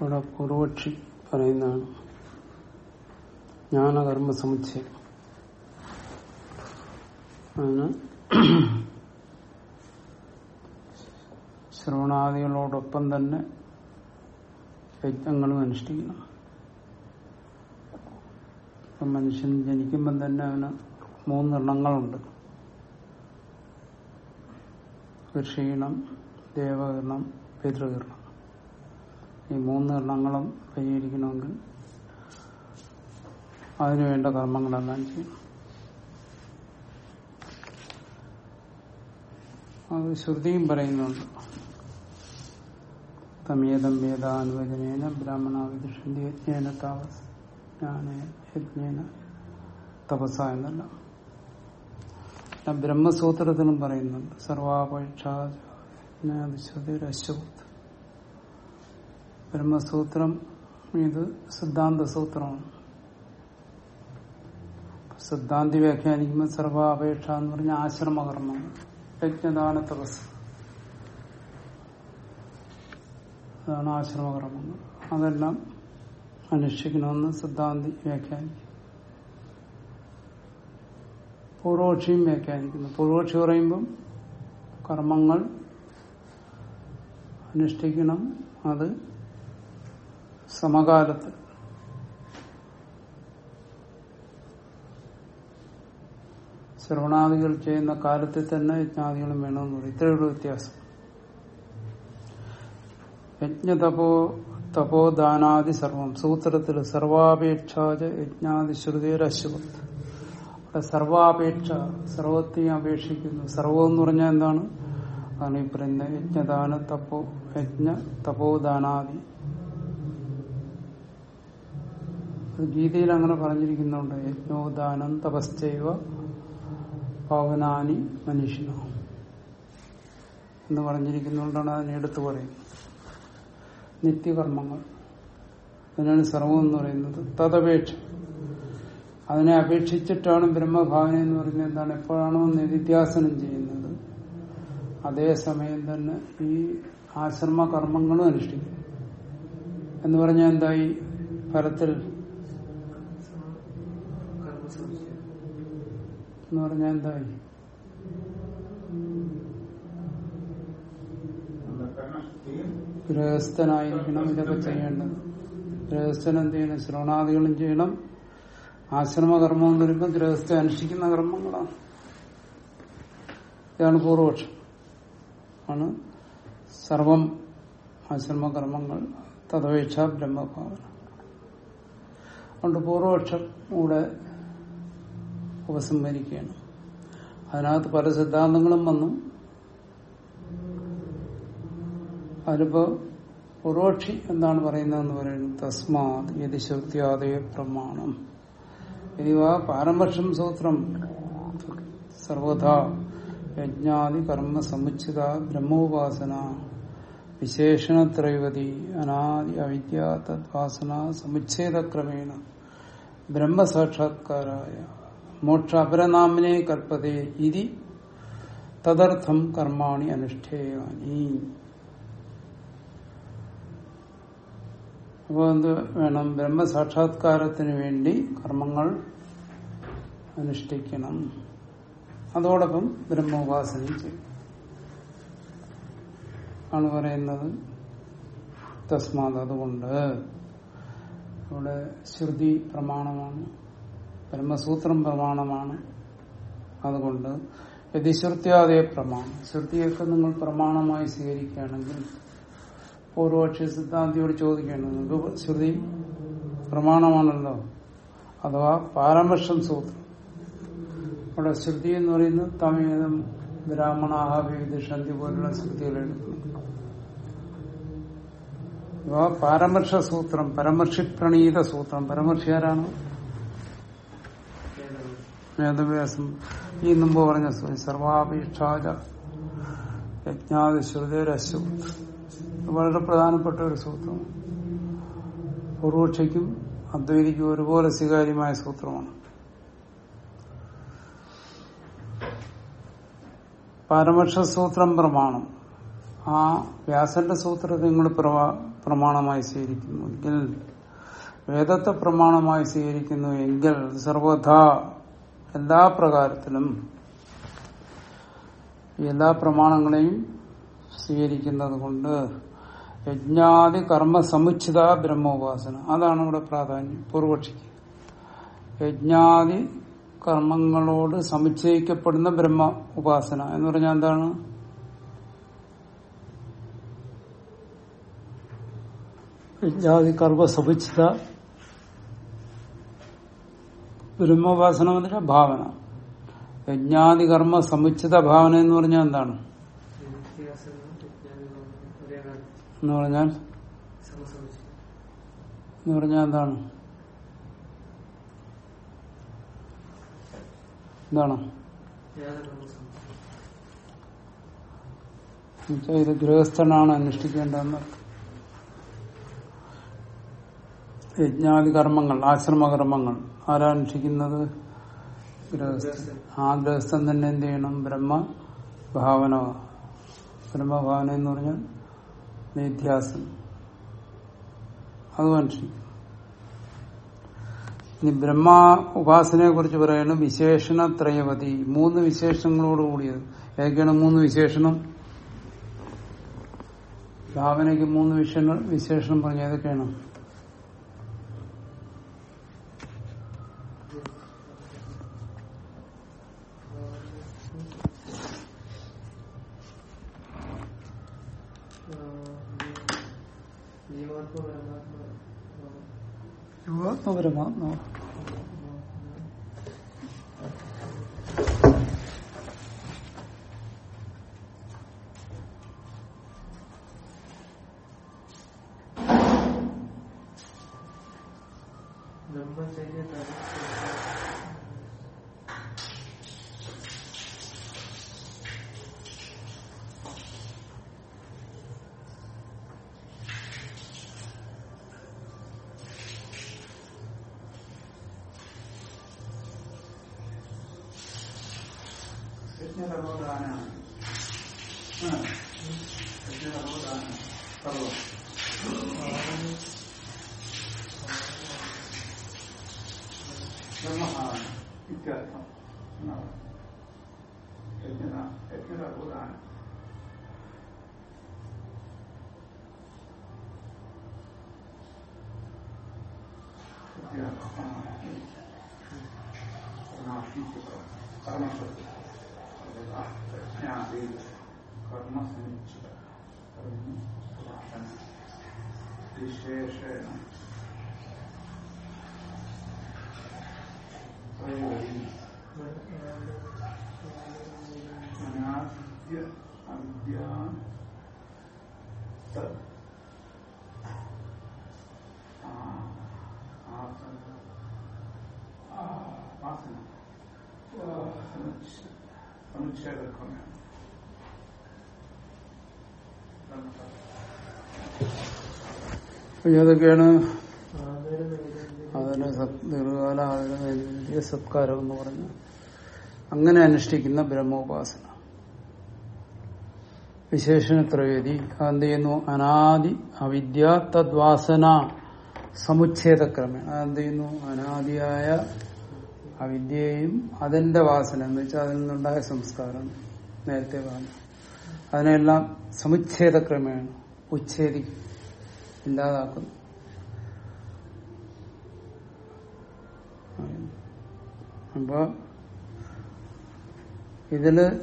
ഇവിടെ പൂർവക്ഷി പറയുന്നതാണ്. ജ്ഞാനകർമ്മ സമുച്ചയം അതിന് ശ്രവണാദികളോടൊപ്പം തന്നെ യജ്ഞങ്ങളും അനുഷ്ഠിക്കണം ഇപ്പം മനുഷ്യൻ ജനിക്കുമ്പം തന്നെ അവന് മൂന്നെണ്ണങ്ങളുണ്ട്. ഋഷീണം ദേവകരണം പിതൃകരണം. ഈ മൂന്ന് എണ്ണങ്ങളും പരിഹരിക്കണമെങ്കിൽ അതിനുവേണ്ട കർമ്മങ്ങളെല്ലാം ചെയ്യണം. അത് ശ്രുതിയും പറയുന്നുണ്ട്. തമേതം വേദാനുവചനേന ബ്രാഹ്മണ വിദുഷന്റെ യജ്ഞേന താപസ് ജ്ഞാന യജ്ഞേന തപസ എന്നല്ല. ബ്രഹ്മസൂത്രത്തിലും പറയുന്നുണ്ട്. സർവാപേക്ഷാശ്രുതിരശ്വത് ബ്രഹ്മസൂത്രം ഇത് സിദ്ധാന്ത സൂത്രമാണ് സിദ്ധാന്തി വ്യാഖ്യാനിക്കുമ്പോൾ സർവാപേക്ഷ എന്ന് പറഞ്ഞ ആശ്രമകർമ്മം യജ്ഞദാന തപസ്. അതാണ് ആശ്രമകർമ്മങ്ങൾ അതെല്ലാം അനുഷ്ഠിക്കണമെന്ന് സിദ്ധാന്തി വ്യാഖ്യാനിക്കും. പൂർവക്ഷിയും വ്യാഖ്യാനിക്കുന്നു. പൂർവക്ഷി പറയുമ്പം കർമ്മങ്ങൾ അനുഷ്ഠിക്കണം. അത് സമകാലത്ത്. ശ്രവണാദികൾ ചെയ്യുന്ന കാലത്തിൽ തന്നെ യജ്ഞാദികളും വേണമെന്ന് പറയും. ഇത്രയുള്ള വ്യത്യാസം. യജ്ഞതപോ തപോദാനാദി സർവം. സൂത്രത്തിൽ സർവാപേക്ഷാജ യജ്ഞാദി ശ്രുതിരശ്വത്. അവിടെ സർവാപേക്ഷ സർവത്തെയും അപേക്ഷിക്കുന്നു. സർവം എന്ന് പറഞ്ഞാൽ എന്താണ്? അതാണ് ഈ പറയുന്ന യജ്ഞദാന തപോ യജ്ഞ തപോദാനാദി ഗീതയിൽ അങ്ങനെ പറഞ്ഞിരിക്കുന്നുണ്ട്. യജ്ഞോദാനം തപസ്ചൈവ പവനാനി മനുഷ്യനോ എന്ന് പറഞ്ഞിരിക്കുന്നുകൊണ്ടാണ് അതിനെ എടുത്തു പറയുന്നത് നിത്യകർമ്മങ്ങൾ. അതിനാണ് സർവം എന്ന് പറയുന്നത്. തദപേക്ഷ. അതിനെ അപേക്ഷിച്ചിട്ടാണ് ബ്രഹ്മഭാവന എന്ന് പറയുന്നത് എന്താണ്? എപ്പോഴാണോ നിത്യാസനം ചെയ്യുന്നത്. അതേസമയം തന്നെ ഈ ആശ്രമ കർമ്മങ്ങളും അനുഷ്ഠിക്കും. എന്ന് പറഞ്ഞാൽ എന്തായി? ഫലത്തിൽ എന്ന് പറഞ്ഞാൽ എന്തായി ഗൃഹസ്ഥനായിരിക്കണം ഇതൊക്കെ ചെയ്യേണ്ടത്. ഗൃഹസ്ഥൻ എന്ത് ചെയ്യണം? ശ്രവണാദികളും ചെയ്യണം. ആശ്രമകർമ്മം എന്ന് പറയുമ്പോൾ ഗൃഹസ്ഥ അനുഷ്ഠിക്കുന്ന കർമ്മങ്ങളാണ്. ഇതാണ് പൂർവപക്ഷം. ആണ്. സർവം ആശ്രമകർമ്മങ്ങൾ തദപേക്ഷ ബ്രഹ്മഭാവന. അതുകൊണ്ട് പൂർവപക്ഷം കൂടെ ഉപസംഹരിക്കുകയാണ് അതിനകത്ത് പല സിദ്ധാന്തങ്ങളും വന്നു. അതിലിപ്പോ പൂർവക്ഷി എന്താണ് പറയുന്നതെന്ന് പറയുന്നത്? തസ്മാത് യതി ശ്രുത്യാദയ പ്രമാണം. ഇവ പാരമ്പക്ഷം സൂത്രം. സർവഥാ യജ്ഞാദി കർമ്മ സമുച്ചിത ബ്രഹ്മോപാസന വിശേഷണത്രൈവതി അനാദി അവിദ്യ തദ്വാസന സമുച്ഛേദക്രമേണ ബ്രഹ്മസാക്ഷാത്കാരായ മോക്ഷ അപരനാമിനെ കൽപ്പതേ ഇതി തദർത്ഥം കർമാണി അനുഷ്ഠേയാനി. അപ്പോൾ എന്ത് വേണം? ബ്രഹ്മസാക്ഷാത്കാരത്തിന് വേണ്ടി കർമ്മങ്ങൾ അനുഷ്ഠിക്കണം. അതോടൊപ്പം ബ്രഹ്മോപാസന ചെയ്യും. ആണ് പറയുന്നത്. തസ്മാത് അതുകൊണ്ട്. ഇവിടെ ശ്രുതി പ്രമാണമാണ്. ബ്രഹ്മസൂത്രം പ്രമാണമാണ് അതുകൊണ്ട് യതിശ്രുത്യാദയ പ്രമാണം. ശ്രുതിയൊക്കെ നിങ്ങൾ പ്രമാണമായി സ്വീകരിക്കുകയാണെങ്കിൽ പൂർവപക്ഷ സിദ്ധാന്തിയോട് ചോദിക്കുകയാണ് നിങ്ങൾക്ക് ശ്രുതി പ്രമാണമാണല്ലോ? അഥവാ പാരമർശം സൂത്രം. അവിടെ ശ്രുതി എന്ന് പറയുന്നത് തമേതം ബ്രാഹ്മണാഹ വിവിധി പോലുള്ള ശ്രുതികൾ എടുക്കുന്നു. പാരമർശ സൂത്രം പരമർഷി പ്രണീത സൂത്രം. പരമർശി ആരാണ് വേദവ്യാസം ഈ മുമ്പ് പറഞ്ഞ സർവാപേക്ഷാജ യജ്ഞാതി ശ്രുതിരശ്വ വളരെ പ്രധാനപ്പെട്ട ഒരു സൂത്രമാണ്. പൂർവക്ഷയ്ക്കും അദ്വൈതിക്കും ഒരുപോലെ സ്വീകാര്യമായ സൂത്രമാണ്. പരമക്ഷ സൂത്രം പ്രമാണം. ആ വ്യാസന്റെ സൂത്രത്തെ നിങ്ങൾ പ്രമാണമായി സ്വീകരിക്കുന്നു. എങ്കിൽ വേദത്തെ പ്രമാണമായി സ്വീകരിക്കുന്നു എങ്കിൽ സർവഥ എല്ലാ പ്രകാരത്തിലും എല്ലാ പ്രമാണങ്ങളെയും സ്വീകരിക്കുന്നത് കൊണ്ട് യജ്ഞാതി കർമ്മ സമുച്ചിത ബ്രഹ്മോപാസന. അതാണ് ഇവിടെ പ്രാധാന്യം പൂർവക്ഷിക്ക്. യജ്ഞാതി കർമ്മങ്ങളോട് സമുച്ചയിക്കപ്പെടുന്ന ബ്രഹ്മ ഉപാസന എന്ന് പറഞ്ഞാൽ എന്താണ്? യജ്ഞാതി കർമ്മ സമുച്ചിത ബ്രഹ്മോപാസന എന്ന് പറഞ്ഞാൽ ഭാവന. യജ്ഞാതി കർമ്മ സമുച്ചിത ഭാവന എന്ന് പറഞ്ഞാൽ എന്താണ്? എന്ന് പറഞ്ഞാൽ? എന്ന് പറഞ്ഞാൽ എന്താണ്? എന്താണ്? ഇത് ഗൃഹസ്ഥനാണ് അനുഷ്ഠിക്കേണ്ടതെന്ന് യജ്ഞാതി കർമ്മങ്ങൾ ആശ്രമകർമ്മങ്ങൾ. ആരാ അനുഷ്ഠിക്കുന്നത് ഗൃഹസ്ഥൻ ആ ഗൃഹസ്ഥൻ തന്നെ എന്ത് ചെയ്യണം? ബ്രഹ്മ ഭാവന. ബ്രഹ്മഭാവന എന്ന് പറഞ്ഞാൽ നിധ്യാസം അതും അനുഷ്ഠിക്കും. ഇനി ബ്രഹ്മ ഉപാസനയെ കുറിച്ച് പറയുന്നത് വിശേഷണ ത്രയവതി മൂന്ന് വിശേഷങ്ങളോട് കൂടിയത്. ഏതൊക്കെയാണ് മൂന്ന് വിശേഷണം? ഭാവനയ്ക്ക് മൂന്ന് വിശേഷണം പറഞ്ഞ ഏതൊക്കെയാണ്? നോക്കാം. 一天到晚，一天哪一天哪过来？一天到晚，一天，我那飞机上，咋能说？我这个啊，这天水搞什么生意去的？嗯，是吧？反正这些事儿呢。അനാദ്യ അവിദ്യ അനുച്ഛേദക്രമേണ ഏതൊക്കെയാണ് അതിന് ദീർഘകാല വലിയ സത്കാരം എന്ന് പറഞ്ഞു അങ്ങനെ അനുഷ്ഠിക്കുന്ന ബ്രഹ്മോപാസന. വിശേഷണത്രവേദി അതെന്ത് ചെയ്യുന്നു അനാദി അവിദ്യ തദ്വാസന സമുച്ഛേദക്രമേണ. അതെന്ത് ചെയ്യുന്നു അനാദിയായ അവിദ്യയെയും അതിന്റെ വാസന എന്ന് വെച്ചാൽ അതിൽ നിന്നുണ്ടായ സംസ്കാരം നേരത്തെ പറഞ്ഞു. അതിനെല്ലാം സമുച്ഛേദക്രമേണ ഉച്ഛേദിക്കും ഇല്ലാതാക്കുന്നു. അപ്പൊ ഇതിൽ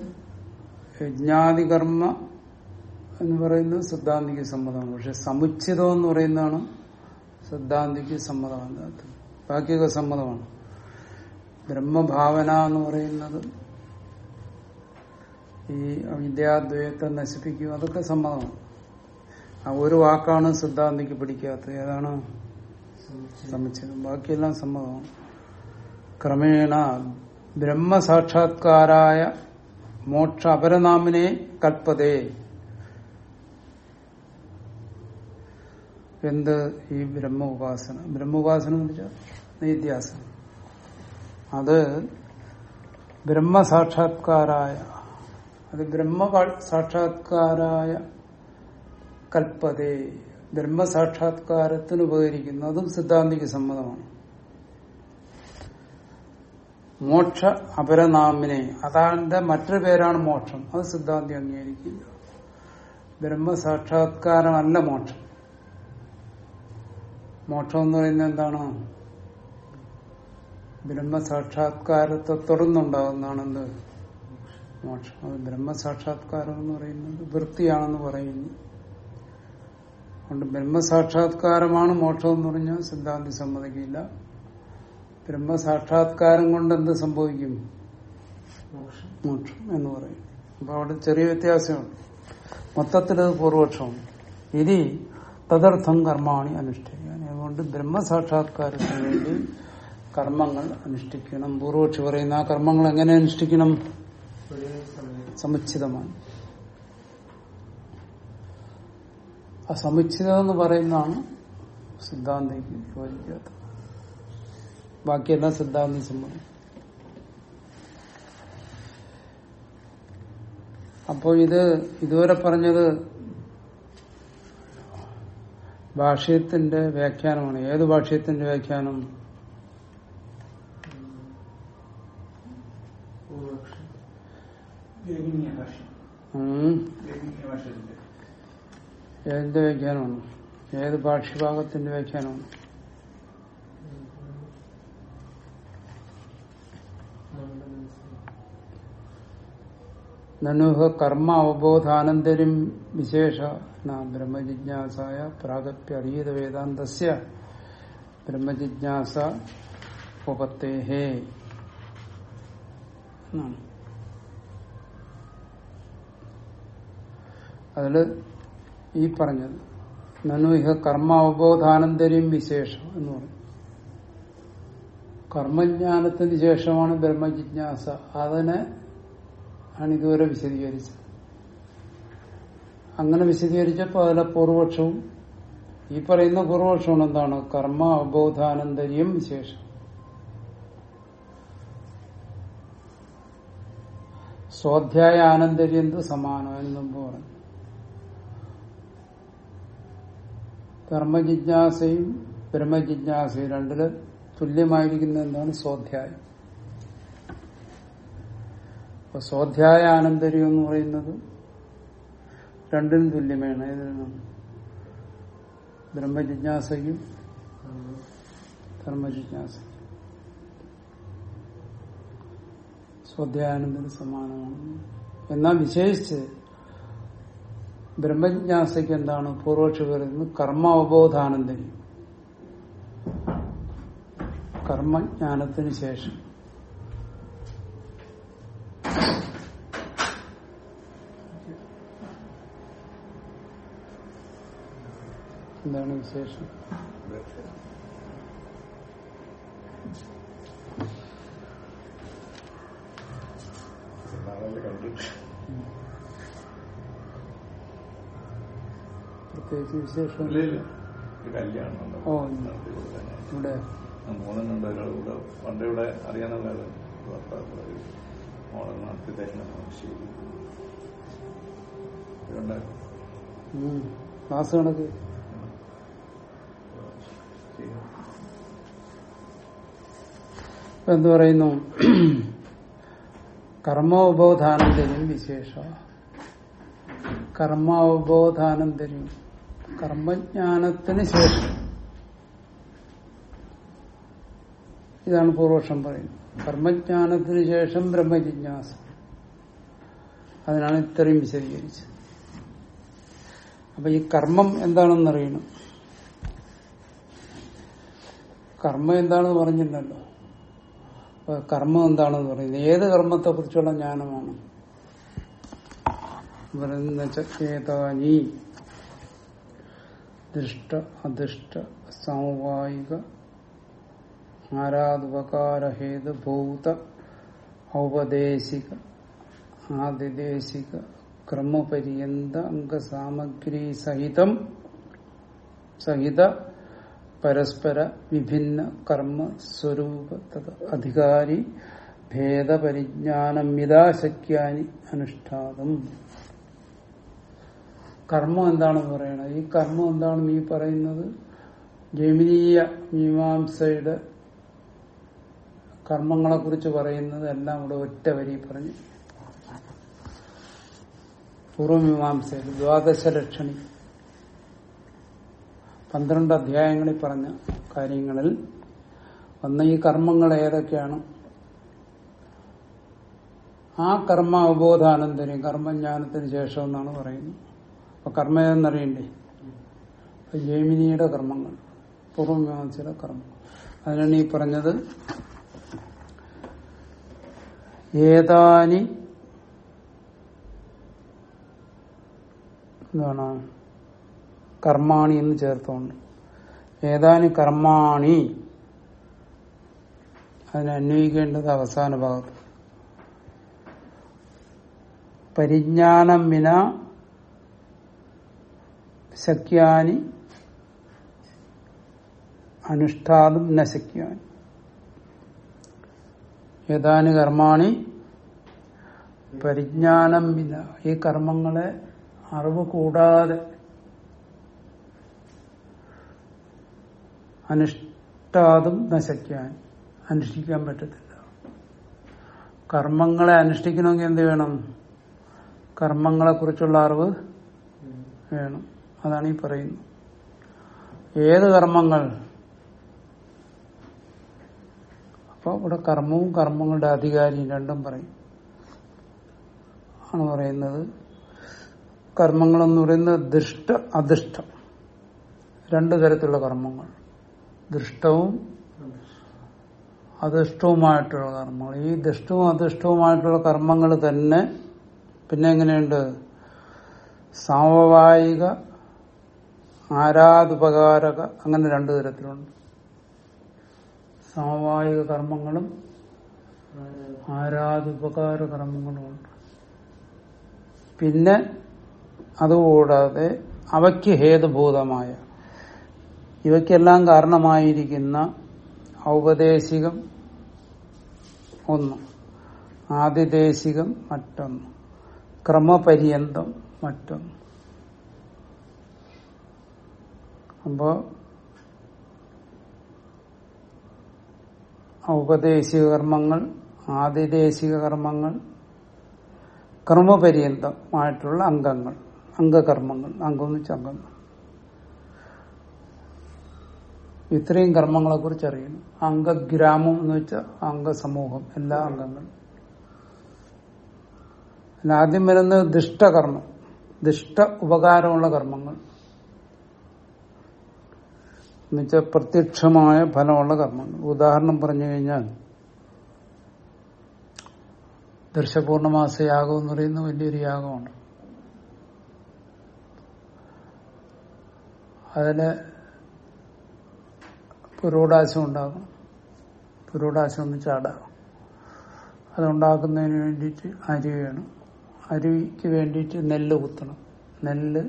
യജ്ഞാതികർമ്മ എന്ന് പറയുന്നത് സിദ്ധാന്തിക്ക് സമ്മതമാണ്. പക്ഷെ സമുച്ചിതം എന്ന് പറയുന്നതാണ് സിദ്ധാന്തിക്ക് സമ്മതമാണ്. ബാക്കിയൊക്കെ സമ്മതമാണ്. ബ്രഹ്മഭാവന എന്ന് പറയുന്നത് ഈ വിദ്യാദ്വയത്തെ നശിപ്പിക്കും. അതൊക്കെ സമ്മതമാണ്. ആ ഒരു വാക്കാണ് സിദ്ധാന്തിക്ക് പിടിക്കാത്തത്. ഏതാണ്? സമുച്ചയം ബാക്കിയെല്ലാം സമ്മതമാണ്. ക്രമേണ ബ്രഹ്മസാക്ഷാത്കാരായ മോക്ഷ അപരനാമിനെ കൽപ്പതേ. എന്ത് ഈ ബ്രഹ്മ ഉപാസന ബ്രഹ്മ ഉപാസന നിത്യാസനം. അത് ബ്രഹ്മസാക്ഷാത്കാരായ അത് ബ്രഹ്മ സാക്ഷാത്കാരായ കൽപ്പതേ. ബ്രഹ്മസാക്ഷാത്കാരത്തിന് ഉപകരിക്കുന്നു. അതും സിദ്ധാന്തിക്ക് സമ്മതമാണ്. മോക്ഷ അപരനാമിനെ. അതാന്റെ മറ്റൊരു പേരാണ് മോക്ഷം. അത് സിദ്ധാന്തി അംഗീകരിക്കില്ല. ബ്രഹ്മസാക്ഷാത്കാരമല്ല മോക്ഷം. മോക്ഷം എന്ന് പറയുന്നത് എന്താണ്? ബ്രഹ്മസാക്ഷാത്കാരത്തെ തുടർന്നുണ്ടാകുന്നതാണ് എന്ത് മോക്ഷം. അത് ബ്രഹ്മസാക്ഷാത്കാരം എന്ന് പറയുന്നത് വൃത്തിയാണെന്ന് പറയുന്നു. അതുകൊണ്ട് ബ്രഹ്മസാക്ഷാത്കാരമാണ് മോക്ഷം എന്ന് പറഞ്ഞാൽ സിദ്ധാന്തി സമ്മതിക്കില്ല. ബ്രഹ്മസാക്ഷാത്കാരം കൊണ്ട് എന്ത് സംഭവിക്കും? മോക്ഷം. എന്ന് പറയും. അപ്പൊ അവിടെ ചെറിയ വ്യത്യാസമാണ് മൊത്തത്തിൽ അത് പൂർവക്ഷമാണ് ഇനി തദർത്ഥം കർമാണി അനുഷ്ഠിക്കാൻ. അതുകൊണ്ട് ബ്രഹ്മസാക്ഷാത്കാരത്തിന് വേണ്ടി കർമ്മങ്ങൾ അനുഷ്ഠിക്കണം. പൂർവക്ഷി പറയുന്ന ആ കർമ്മങ്ങൾ എങ്ങനെ അനുഷ്ഠിക്കണം? സമുച്ചിതമാണ് ആ സമുച്ചിതം എന്ന് പറയുന്നതാണ് സിദ്ധാന്തിക്ക് യോജിക്കാത്തത് ബാക്കിയെല്ലാം സിദ്ധാന്തം സമ്മതി അപ്പോൾ ഇത് ഇതുവരെ പറഞ്ഞത് ഭാഷയത്തിന്റെ വ്യാഖ്യാനമാണ്. ഏത് ഭാഷ്യത്തിന്റെ വ്യാഖ്യാനം? ഏതിന്റെ വ്യാഖ്യാനമാണ്? ഏത് ഭാഷ്യഭാഗത്തിന്റെ വ്യാഖ്യാനമാണ്? നനുഹ കർമ്മ അവബോധാനന്തരം വിശേഷ. ബ്രഹ്മജിജ്ഞാസായ പ്രാഗപ്യ അറിയത വേദാന്തസ്യ. ബ്രഹ്മജിജ്ഞാസ ഉപത്തേഹേ എന്നാണ് അതിൽ ഈ പറഞ്ഞത് നനു ഇഹ കർമ്മ അവബോധാനന്തരം വിശേഷം എന്ന് പറഞ്ഞു കർമ്മജ്ഞാനത്തിന് ശേഷമാണ് ബ്രഹ്മജിജ്ഞാസ. അതിനെ ആണ് ഇതുവരെ വിശദീകരിച്ചത് അങ്ങനെ വിശദീകരിച്ചപ്പോൾ അതിലെ പൂർവപക്ഷവും ഈ പറയുന്ന പൂർവപക്ഷമാണ് എന്താണ്? കർമ്മ അവബോധാനന്തര്യം വിശേഷം. സ്വാധ്യായ ആനന്ദര്യന്ത് സമാനം എന്ന് പറഞ്ഞു. കർമ്മജിജ്ഞാസയും ബ്രഹ്മജിജ്ഞാസയും രണ്ടിൽ തുല്യമായിരിക്കുന്ന എന്താണ്? സ്വാധ്യായം. അപ്പൊ സ്വാധ്യായ ആനന്തര്യം എന്ന് പറയുന്നത് രണ്ടിനും തുല്യമാണ്. ഏതിനും ബ്രഹ്മജിജ്ഞാസയും ധർമ്മജിജ്ഞാസയും സ്വാധ്യായാനന്ദന് സമാനമാണ്. എന്നാൽ വിശേഷിച്ച് ബ്രഹ്മജിജ്ഞാസയ്ക്ക് എന്താണ് പൂർവക്ഷ പറയുന്നത്? കർമ്മ അവബോധാനന്ദര്യം കർമ്മജ്ഞാനത്തിന് ശേഷം. എന്താണ് വിശേഷം? പ്രത്യേകിച്ച് വിശേഷം? കല്യാണം. ഓ. ഇവിടെ ഒരാൾ പണ്ട് ഇവിടെ അറിയാനുള്ള മോളെ നടത്തി തരണം ശരി ക്ലാസ് കണക്ക് ചെയ്യാം. ഇപ്പൊ എന്ത് പറയുന്നു. കർമ്മോപബോധാനന്തരം വിശേഷ. കർമ്മോപബോധാനന്തരം കർമ്മജ്ഞാനത്തിന് ശേഷം. ഇതാണ് പൂർവക്ഷം പറയുന്നത്. കർമ്മജ്ഞാനത്തിന് ശേഷം ബ്രഹ്മജിജ്ഞാസ. അതിനാണ് ഇത്രയും വിശദീകരിച്ചത്. അപ്പൊ ഈ കർമ്മം എന്താണെന്നറിയണം. കർമ്മം എന്താണെന്ന് അപ്പൊ കർമ്മം എന്താണെന്ന് പറയുന്നത്. ഏത് കർമ്മത്തെ കുറിച്ചുള്ള ജ്ഞാനമാണ് പറയുന്ന ദുഷ്ട അദൃഷ്ട സമവായിക ആരാധുപകാരഹേതു ഭൂത ഔപദേശിക ആദിദേശിക ക്രമപര്യന്ത അംഗസാമഗ്രി സഹിതം സഹിത പരസ്പര വിഭിന്ന കർമ്മ സ്വരൂപ അധികാരി ഭേദപരിജ്ഞാനം യഥാശക്യാനി അനുഷ്ഠാതം. കർമ്മം എന്താണെന്ന് പറയണത് ഈ കർമ്മം എന്താണ് ഈ പറയുന്നത്? ജമിനീയ മീമാംസയുടെ കർമ്മങ്ങളെ കുറിച്ച് പറയുന്നത് എല്ലാം ഇവിടെ ഒറ്റ വരി പറഞ്ഞു. പൂർവമീമാംസയിൽ ദ്വാദശ ലക്ഷണി പന്ത്രണ്ട് അധ്യായങ്ങളിൽ പറഞ്ഞ കാര്യങ്ങളിൽ വന്ന ഈ കർമ്മങ്ങൾ ഏതൊക്കെയാണ്? ആ കർമ്മ അവബോധാനന്തരം കർമ്മജ്ഞാനത്തിന് ശേഷം എന്നാണ് പറയുന്നത്. അപ്പൊ കർമ്മ ഏതെന്നറിയണ്ടേ? ജൈമിനിയുടെ കർമ്മങ്ങൾ പൂർവമീമാംസയുടെ കർമ്മം അതിനാണ് ഈ പറഞ്ഞത് ഏതാനി എന്താണ്? കർമാണി എന്ന് ചേർത്തുകൊണ്ട്. ഏതാനും കർമാണി. അതിനെ അന്വയിക്കേണ്ടത് അവസാന ഭാഗത്ത്. പരിജ്ഞാനം വിന ശക്യാനി അനുഷ്ഠാതും ന ശക്യാനി ഏതാനി കർമാണി. പരിജ്ഞാനം വിന. ഈ കർമ്മങ്ങളെ അറിവ് കൂടാതെ അനുഷ്ഠാതും നശിക്കാൻ അനുഷ്ഠിക്കാൻ പറ്റത്തില്ല. കർമ്മങ്ങളെ അനുഷ്ഠിക്കണമെങ്കിൽ എന്ത് വേണം? കർമ്മങ്ങളെ കുറിച്ചുള്ള അറിവ് വേണം. അതാണ് ഈ പറയുന്നത്. ഏത് കർമ്മങ്ങൾ? അപ്പൊ ഇവിടെ കർമ്മവും കർമ്മങ്ങളുടെ അധികാരിയും രണ്ടും പറയും. ആണ് പറയുന്നത്. കർമ്മങ്ങളെന്ന് പറയുന്നത് ദുഷ്ട അധിഷ്ഠം. രണ്ടു തരത്തിലുള്ള കർമ്മങ്ങൾ. ദൃഷ്ടവും അദൃഷ്ടവുമായിട്ടുള്ള കർമ്മങ്ങൾ. ഈ ദുഷ്ടവും അദൃഷ്ടവുമായിട്ടുള്ള കർമ്മങ്ങൾ തന്നെ പിന്നെ എങ്ങനെയുണ്ട്? സാമവായിക ആരാധുപകാരക അങ്ങനെ രണ്ടു തരത്തിലുണ്ട്. സാമവായിക കർമ്മങ്ങളും ആരാധുപകാര കർമ്മങ്ങളുമുണ്ട് പിന്നെ അതുകൂടാതെ അവയ്ക്ക് ഹേതുഭൂതമായ ഇവയ്ക്കെല്ലാം കാരണമായിരിക്കുന്ന ഔപദേശികം ഒന്ന് ആദിദേശികം മറ്റൊന്ന് ക്രമപര്യന്തം മറ്റൊന്ന്. അപ്പോ ഔപദേശിക കർമ്മങ്ങൾ ആദിദേശിക കർമ്മങ്ങൾ ക്രമപര്യന്തമായിട്ടുള്ള അംഗങ്ങൾ അംഗകർമ്മങ്ങൾ അംഗം എന്ന് വെച്ചാൽ അംഗങ്ങൾ. ഇത്രയും കർമ്മങ്ങളെ കുറിച്ച് അറിയുന്നു അംഗഗ്രാമം എന്ന് വെച്ചാൽ അംഗസമൂഹം എല്ലാ അംഗങ്ങളും. ആദ്യം വരുന്നത് ദുഷ്ടകർമ്മം. ദുഷ്ട ഉപകാരമുള്ള കർമ്മങ്ങൾ. എന്നുവെച്ചാൽ പ്രത്യക്ഷമായ ഫലമുള്ള കർമ്മങ്ങൾ. ഉദാഹരണം പറഞ്ഞു കഴിഞ്ഞാൽ ദർശപൂർണമാസ യാഗം എന്ന് പറയുന്നത് വലിയൊരു യാഗമാണ്. അതിൽ പുരോടാശം ഉണ്ടാകും. പുരോടാശം ഒന്ന് ചാടാകും. അതുണ്ടാക്കുന്നതിന് വേണ്ടിയിട്ട് അരി വേണം. അരിക്ക് വേണ്ടിയിട്ട് നെല്ല് കുത്തണം. നെല്ല്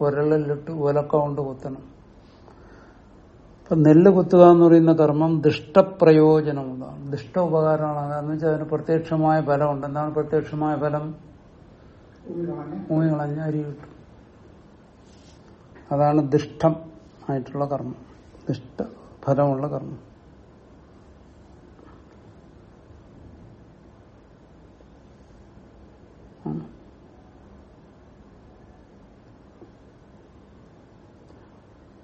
ഉരളിലിട്ട് ഉലക്ക കൊണ്ട് കുത്തണം. അപ്പൊ നെല്ല് കുത്തുക എന്ന് പറയുന്ന കർമ്മം ദുഷ്ടപ്രയോജനമുള്ളതാണ്. ദുഷ്ട ഉപകാരമാണ് അതെന്ന് വെച്ചാൽ അതിന് പ്രത്യക്ഷമായ ഫലമുണ്ട്. എന്താണ് പ്രത്യക്ഷമായ ഫലം? മൂന്ന് കളഞ്ഞ അരി കിട്ടും. അതാണ് ദുഷ്ടം ആയിട്ടുള്ള കർമ്മം. ദുഷ്ട ഫലമുള്ള കർമ്മം.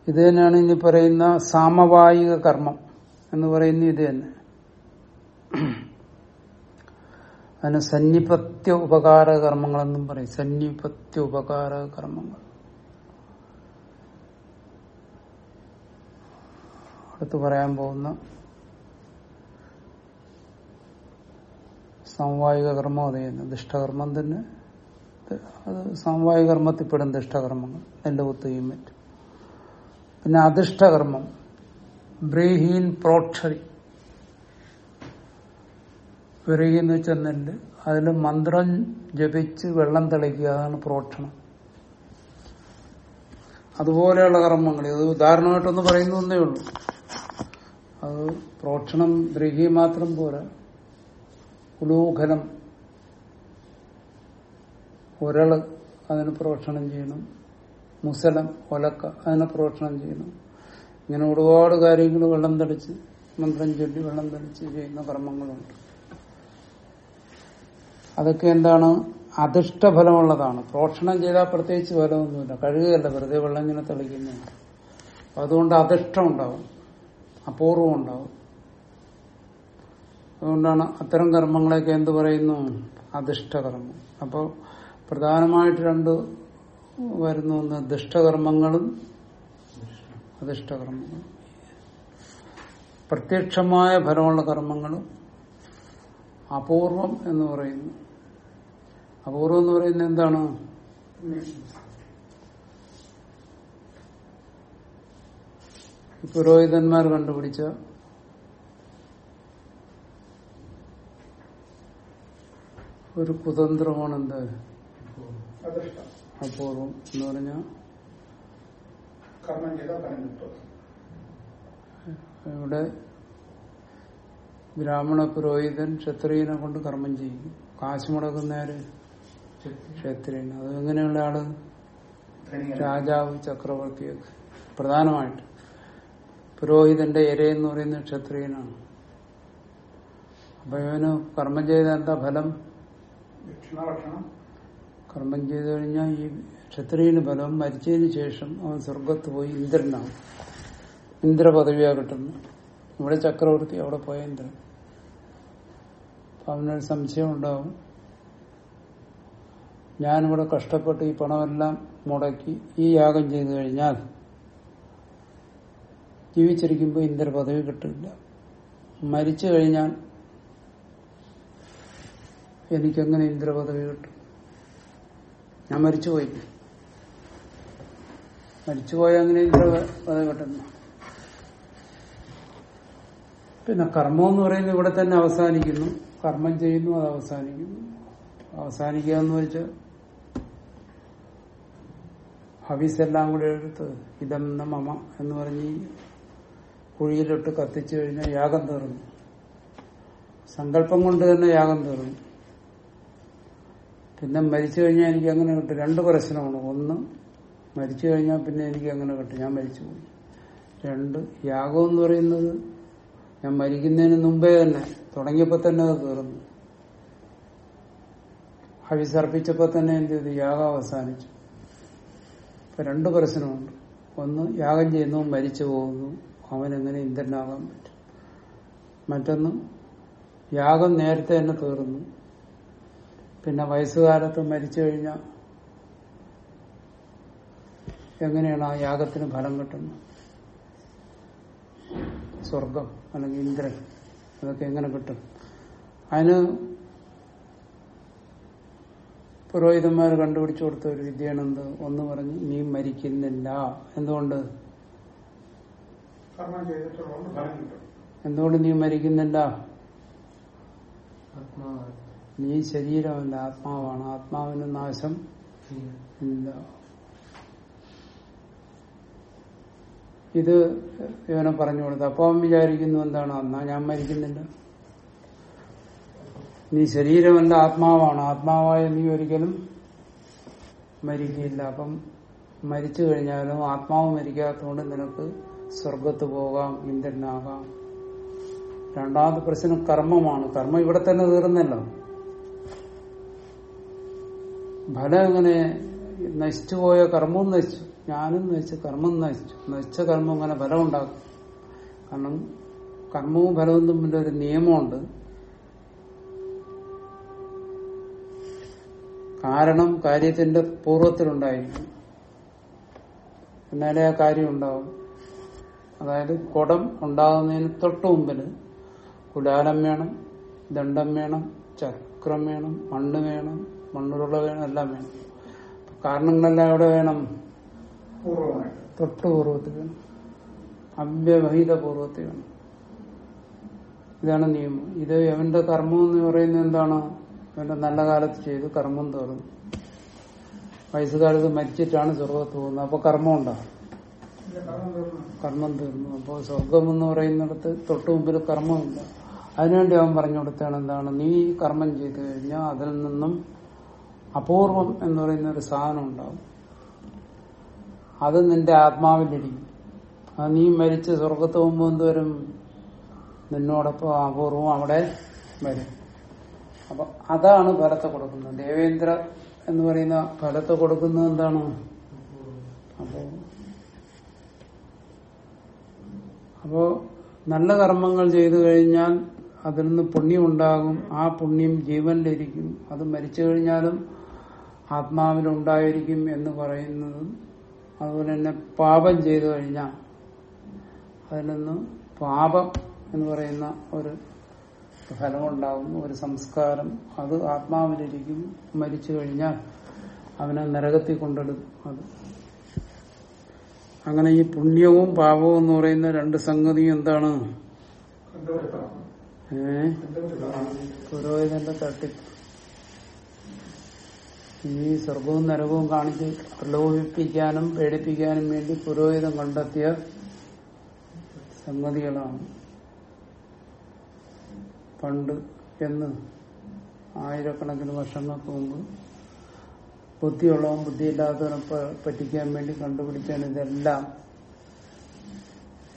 ഇത് തന്നെയാണ് ഇനി പറയുന്ന സാമവായിക കർമ്മം എന്ന് പറയുന്ന ഇത് തന്നെ. അതിന് സന്നിപത്യ ഉപകാരകർമ്മങ്ങൾ എന്നും പറയും. സന്നിപത്യ ഉപകാര കർമ്മങ്ങൾ. അടുത്ത് പറയാൻ പോകുന്ന സാമവായിക കർമ്മം അത് തന്നെ ദുഷ്ടകർമ്മം തന്നെ. അത് സാമവായിക കർമ്മത്തിൽപ്പെടും ദുഷ്ടകർമ്മങ്ങൾ. നെല്ല് കുത്തുകയും മറ്റും പിന്നെ അധിഷ്ഠകർമ്മം ബ്രീഹീൻ പ്രോക്ഷരി. വിറുകി എന്ന് വെച്ചെന്നുണ്ട് അതിൽ മന്ത്രം ജപിച്ച് വെള്ളം തെളിക്കുക അതാണ് പ്രോക്ഷണം. അതുപോലെയുള്ള കർമ്മങ്ങൾ. ഇത് ഉദാഹരണമായിട്ടൊന്ന് പറയുന്നേ ഉള്ളൂ. അത് പ്രോക്ഷണം ദ്രവ്യം മാത്രം പോരാ. ഉലൂഖലം ഒരൾ അതിന് പ്രോക്ഷണം ചെയ്യണം. മുസലം ഒലക്ക അതിനെ പ്രോക്ഷണം ചെയ്യണം. ഇങ്ങനെ ഒരുപാട് കാര്യങ്ങൾ വെള്ളം തളിച്ച് മന്ത്രം ചൊല്ലി വെള്ളം തളിച്ച് ചെയ്യുന്ന കർമ്മങ്ങളുണ്ട്. അതൊക്കെ എന്താണ്? അധിഷ്ഠഫലമുള്ളതാണ്. പ്രോക്ഷണം ചെയ്താൽ പ്രത്യേകിച്ച് ഫലമൊന്നുമില്ല. കഴുകുകയല്ല വെറുതെ വെള്ളം ഇങ്ങനെ തെളിക്കുന്നതാണ്. അതുകൊണ്ട് അധിഷ്ഠം ഉണ്ടാവും. അപൂർവം ഉണ്ടാവും. അതുകൊണ്ടാണ് അത്തരം കർമ്മങ്ങളെയൊക്കെ എന്ത് പറയുന്നു? അധിഷ്ഠകർമ്മം. അപ്പോൾ പ്രധാനമായിട്ട് രണ്ട് വരുന്ന ഒന്ന് ദുഷ്ടകർമ്മങ്ങളും അധിഷ്ഠകർമ്മങ്ങളും. പ്രത്യക്ഷമായ ഫലമുള്ള കർമ്മങ്ങളും അപൂർവം എന്ന് പറയുന്നു. അപൂർവം എന്ന് പറയുന്നത് എന്താണ്? പുരോഹിതന്മാർ കണ്ടുപിടിച്ച ഒരു കുതന്ത്രമാണ് എന്ത് അപൂർവം എന്ന് പറഞ്ഞ ഇവിടെ ബ്രാഹ്മണ പുരോഹിതൻ ക്ഷത്രിയനെ കൊണ്ട് കർമ്മം ചെയ്യും. കാശ് മുടക്കുന്നവര് ക്ഷത്രിയൻ. അത് എങ്ങനെയുള്ള ആൾ? രാജാവ് ചക്രവർത്തിയൊക്കെ. പ്രധാനമായിട്ട്. പുരോഹിതന്റെ ഇരയെന്ന് പറയുന്ന ക്ഷത്രിയനാണ്. അപ്പൊ ഇവന് കർമ്മം ചെയ്ത എന്താ ഫലം? കർമ്മം ചെയ്തു കഴിഞ്ഞാൽ ഈ ക്ഷത്രിയന് ഫലം. മരിച്ചതിന് ശേഷം അവൻ സ്വർഗത്ത് പോയി ഇന്ദ്രനാണ്. ഇന്ദ്രപദവിയാ കിട്ടുന്നു ഇവിടെ ചക്രവർത്തി അവിടെ പോയ ഇന്ദ്രൻ. അപ്പൊ അവനൊരു സംശയം ഉണ്ടാവും. ഞാനിവിടെ കഷ്ടപ്പെട്ട് ഈ പണമെല്ലാം മുടക്കി ഈ യാഗം ചെയ്തു കഴിഞ്ഞാൽ ജീവിച്ചിരിക്കുമ്പോൾ ഇന്ദ്ര പദവി കിട്ടില്ല. മരിച്ചു കഴിഞ്ഞാൽ എനിക്കെങ്ങനെ ഇന്ദ്ര പദവി കിട്ടും. ഞാൻ മരിച്ചു പോയില്ല മരിച്ചു പോയാൽ അങ്ങനെ ഇന്ദ്ര പദവി കിട്ടുന്നു പിന്നെ കർമ്മം എന്ന് പറയുന്നത് ഇവിടെ തന്നെ അവസാനിക്കുന്നു. കർമ്മം ചെയ്യുന്നു അത് അവസാനിക്കുന്നു. അവസാനിക്കുക എന്ന് വെച്ചാൽ ഹവിസ് എല്ലാം കൂടെ എടുത്ത് ഇതം നമ എന്ന് പറഞ്ഞ് കുഴിയിലിട്ട് കത്തിച്ചു കഴിഞ്ഞാൽ യാഗം തീർന്നു. സങ്കല്പം കൊണ്ട് തന്നെ യാഗം തീർന്നു. പിന്നെ മരിച്ചു കഴിഞ്ഞാൽ എനിക്ക് അങ്ങനെ കിട്ടും? രണ്ട് പ്രശ്നമാണ്. ഒന്ന് മരിച്ചു കഴിഞ്ഞാൽ പിന്നെ എനിക്ക് അങ്ങനെ കിട്ടും? ഞാൻ മരിച്ചു മരിച്ചുപോയി. രണ്ട് യാഗം എന്ന് പറയുന്നത് ഞാൻ മരിക്കുന്നതിന് മുമ്പേ തന്നെ തുടങ്ങിയപ്പോ തന്നെ അത് തീർന്നു. ഹവിസർപ്പിച്ചപ്പോ തന്നെ എന്ത് ചെയ്തു യാഗം അവസാനിച്ചു. ഇപ്പൊ രണ്ട് പ്രശ്നമുണ്ട്. ഒന്ന് യാഗം ചെയ്യുന്നു മരിച്ചു പോകുന്നു. അവനെങ്ങനെ ഇന്ദ്രനാകാൻ പറ്റും? മറ്റൊന്നും യാഗം നേരത്തെ തന്നെ തീർന്നു. പിന്നെ വയസ്സുകാലത്ത് മരിച്ചു കഴിഞ്ഞാൽ എങ്ങനെയാണ് ആ യാഗത്തിന് ഫലം കിട്ടുന്നത്? സ്വർഗം അല്ലെങ്കിൽ ഇന്ദ്രൻ അതൊക്കെ എങ്ങനെ കിട്ടും? അതിന് പുരോഹിതന്മാർ കണ്ടുപിടിച്ചു കൊടുത്ത ഒരു വിദ്യയാണെന്ത്? ഒന്ന് പറഞ്ഞ് നീ മരിക്കുന്നില്ല. എന്തുകൊണ്ട്? കർമ്മം ചെയ്തിട്ടുള്ളതുകൊണ്ട് ഫലം കിട്ടും. എന്തുകൊണ്ട് നീ മരിക്കുന്നില്ല? നീ ശരീരമല്ല ആത്മാവാണ്. ആത്മാവിന് നാശം ഇല്ല. ഇത് ഇവനെ പറഞ്ഞു കൊടുത്തു. അപ്പൊ അവൻ വിചാരിക്കുന്നു എന്താണ്? എന്നാ ഞാൻ മരിക്കുന്നില്ല. നീ ശരീരമല്ല ആത്മാവാണ്. ആത്മാവായ നീ ഒരിക്കലും മരിക്കില്ല. അപ്പം മരിച്ചു കഴിഞ്ഞാലും ആത്മാവ് മരിക്കാത്തതുകൊണ്ട് നിനക്ക് സ്വർഗത്ത് പോകാം ഇന്ദ്രനാകാം രണ്ടാമത്തെ പ്രശ്നം കർമ്മമാണ്. കർമ്മം ഇവിടെ തന്നെ തീർന്നല്ലോ. ഫലം എങ്ങനെ നശിച്ചു പോയ കർമ്മവും നശിച്ചു. ഞാനും നശിച്ചു കർമ്മം നശിച്ചു. നശിച്ച കർമ്മം അങ്ങനെ ഫലം ഉണ്ടാക്കും കാരണം കർമ്മവും ഫലവും തമ്മിൽ ഒരു നിയമമുണ്ട്. കാരണം കാര്യത്തിന്റെ പൂർവത്തിലുണ്ടായിരിക്കും. എന്നാലേ ആ കാര്യം ഉണ്ടാവും. അതായത് കുടം ഉണ്ടാകുന്നതിന് തൊട്ട് മുമ്പിൽ കുലാലം വേണം ദണ്ഡം വേണം ചക്രം വേണം മണ്ണ് വേണം മണ്ണുരുള വേണം എല്ലാം വേണം. കാരണങ്ങളെല്ലാം എവിടെ വേണം? തൊട്ടുപൂർവത്തിൽ വേണം. അവ്യവഹിത പൂർവത്തിൽ വേണം. ഇതാണ് നിയമം. ഇത് അവന്റെ കർമ്മം എന്ന് പറയുന്നത് എന്താണ്? അവന്റെ നല്ല കാലത്ത് ചെയ്ത് കർമ്മം തോന്നുന്നു വയസ്സുകാലത്ത് മരിച്ചിട്ടാണ് സ്വർഗത്ത് പോകുന്നത്. അപ്പൊ കർമ്മം ഉണ്ടാകും കർമ്മം തീർന്നു. അപ്പോൾ സ്വർഗം എന്ന് പറയുന്നിടത്ത് തൊട്ടു മുമ്പിൽ കർമ്മമില്ല. അതിനുവേണ്ടി അവൻ പറഞ്ഞു കൊടുത്താണ് എന്താണ്? നീ കർമ്മം ചെയ്തു കഴിഞ്ഞാൽ അതിൽ നിന്നും അപൂർവം എന്ന് പറയുന്ന ഒരു സാധനം ഉണ്ടാവും. അത് നിന്റെ ആത്മാവിലിരിക്കും അത് നീ മരിച്ച് സ്വർഗത്ത് പോകുമ്പോൾ എന്തോരും നിന്നോടൊപ്പം അപൂർവം അവിടെ വരും. അപ്പൊ അതാണ് ഫലത്തെ കൊടുക്കുന്നത്. ദേവേന്ദ്ര എന്ന് പറയുന്ന ഫലത്തെ കൊടുക്കുന്നത് എന്താണ്? അപ്പോ അപ്പോ നല്ല കർമ്മങ്ങൾ ചെയ്തു കഴിഞ്ഞാൽ അതിൽ നിന്ന് പുണ്യം ഉണ്ടാകും. ആ പുണ്യം ജീവനിലിരിക്കും. അത് മരിച്ചു കഴിഞ്ഞാലും ആത്മാവിലുണ്ടായിരിക്കും എന്ന് പറയുന്നതും അതുപോലെ തന്നെ പാപം ചെയ്തു കഴിഞ്ഞാൽ അതിൽ നിന്ന് പാപം എന്ന് പറയുന്ന ഒരു ഫലമുണ്ടാകും ഒരു സംസ്കാരം. അത് ആത്മാവിലിരിക്കും. മരിച്ചു കഴിഞ്ഞാൽ അവനെ നരകത്തിൽ കൊണ്ടിടും അത് അങ്ങനെ ഈ പുണ്യവും പാപവും എന്ന് പറയുന്ന രണ്ട് സംഗതി എന്താണ്? ഏഹ് കണ്ടുപിടുത്തം പുരോഹിതന്റെ തട്ടിപ്പ് ഈ സ്വർഗവും നരകവും കാണിച്ച് പ്രലോഭിപ്പിക്കാനും പേടിപ്പിക്കാനും വേണ്ടി പുരോഹിതം കണ്ടെത്തിയ സംഗതികളാണ്. പണ്ട് എന്ന് ആയിരക്കണക്കിന് വർഷങ്ങൾക്ക് മുമ്പ് ബുദ്ധിയുള്ളവൻ ബുദ്ധിയില്ലാത്തവനെ ഇല്ലാത്തവനെ പറ്റിക്കാൻ വേണ്ടി കണ്ടുപിടിക്കാൻ ഇതെല്ലാം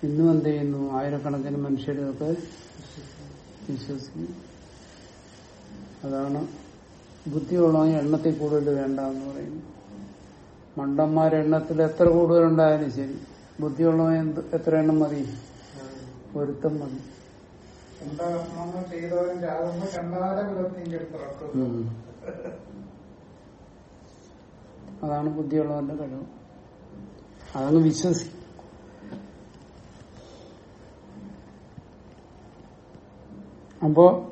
ഇന്നും എന്ത് ചെയ്യുന്നു? ആയിരക്കണക്കിന് മനുഷ്യരൊക്കെ വിശ്വസിക്കുന്നു. അതാണ് ബുദ്ധിയുള്ളവൻ എണ്ണത്തിൽ കൂടുതൽ വേണ്ട എന്ന് പറയുന്നു മണ്ടന്മാരെ എണ്ണത്തിൽ എത്ര കൂടുതലുണ്ടായാലും ശരി. ബുദ്ധിയുള്ളവൻ എത്ര എണ്ണം മതി? പൊരുത്തം മതി. എന്താ കർമ്മങ്ങൾ ചെയ്തവരും ചാകുമ്പോ അതാണ് ബുദ്ധിയുള്ളവന്റെ കഴിവ് അതങ്ങ് വിശ്വസി അപ്പോ